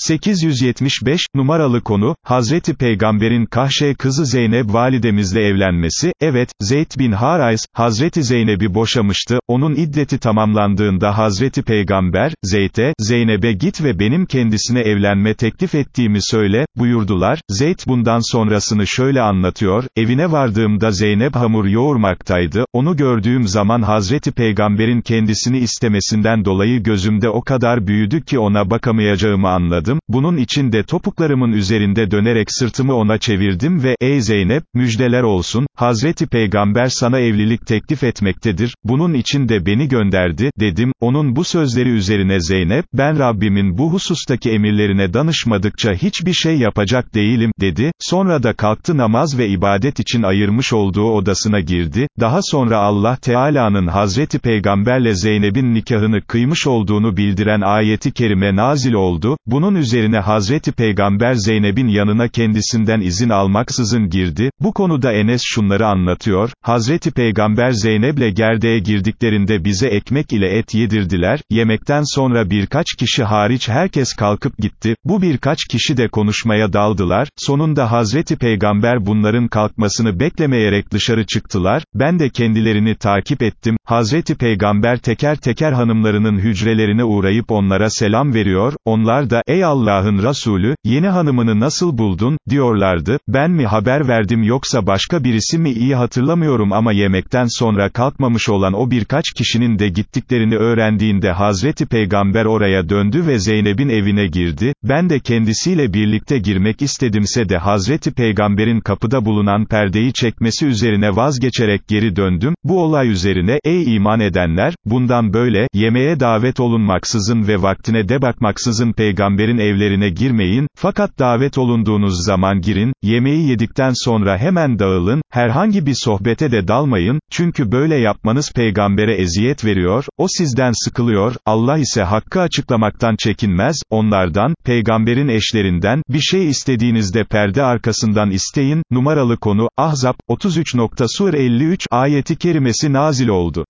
875, numaralı konu, Hazreti Peygamber'in Kahşe kızı Zeynep validemizle evlenmesi, evet, Zeyd bin Harays, Hazreti Zeynep'i boşamıştı, onun iddeti tamamlandığında Hazreti Peygamber, Zeyd'e, Zeynep'e git ve benim kendisine evlenme teklif ettiğimi söyle, buyurdular, Zeyd bundan sonrasını şöyle anlatıyor, evine vardığımda Zeynep hamur yoğurmaktaydı, onu gördüğüm zaman Hazreti Peygamber'in kendisini istemesinden dolayı gözümde o kadar büyüdü ki ona bakamayacağımı anladım, aldım, bunun için de topuklarımın üzerinde dönerek sırtımı ona çevirdim ve, ey Zeynep, müjdeler olsun, Hazreti Peygamber sana evlilik teklif etmektedir, bunun için de beni gönderdi, dedim, onun bu sözleri üzerine Zeynep, ben Rabbimin bu husustaki emirlerine danışmadıkça hiçbir şey yapacak değilim, dedi, sonra da kalktı namaz ve ibadet için ayırmış olduğu odasına girdi, daha sonra Allah Teala'nın Hazreti Peygamberle Zeynep'in nikahını kıymış olduğunu bildiren ayeti kerime nazil oldu, bunun üzerine Hazreti Peygamber Zeynep'in yanına kendisinden izin almaksızın girdi, bu konuda Enes şunları anlatıyor, Hazreti Peygamber Zeynep'le gerdeğe girdiklerinde bize ekmek ile et yedirdiler, yemekten sonra birkaç kişi hariç herkes kalkıp gitti, bu birkaç kişi de konuşmaya daldılar, sonunda Hazreti Peygamber bunların kalkmasını beklemeyerek dışarı çıktılar, ben de kendilerini takip ettim, Hazreti Peygamber teker teker hanımlarının hücrelerine uğrayıp onlara selam veriyor, onlar da, ey Allah'ın Resulü, yeni hanımını nasıl buldun, diyorlardı, ben mi haber verdim yoksa başka birisi mi iyi hatırlamıyorum ama yemekten sonra kalkmamış olan o birkaç kişinin de gittiklerini öğrendiğinde Hazreti Peygamber oraya döndü ve Zeynep'in evine girdi, ben de kendisiyle birlikte girmek istedimse de Hazreti Peygamber'in kapıda bulunan perdeyi çekmesi üzerine vazgeçerek geri döndüm, bu olay üzerine, ey iman edenler, bundan böyle, yemeğe davet olunmaksızın ve vaktine de bakmaksızın Peygamber'in evlerine girmeyin, fakat davet olunduğunuz zaman girin, yemeği yedikten sonra hemen dağılın, herhangi bir sohbete de dalmayın, çünkü böyle yapmanız peygambere eziyet veriyor, o sizden sıkılıyor, Allah ise hakkı açıklamaktan çekinmez, onlardan, peygamberin eşlerinden, bir şey istediğinizde perde arkasından isteyin, numaralı konu, Ahzab, 33. Sur 53, ayeti kerimesi nazil oldu.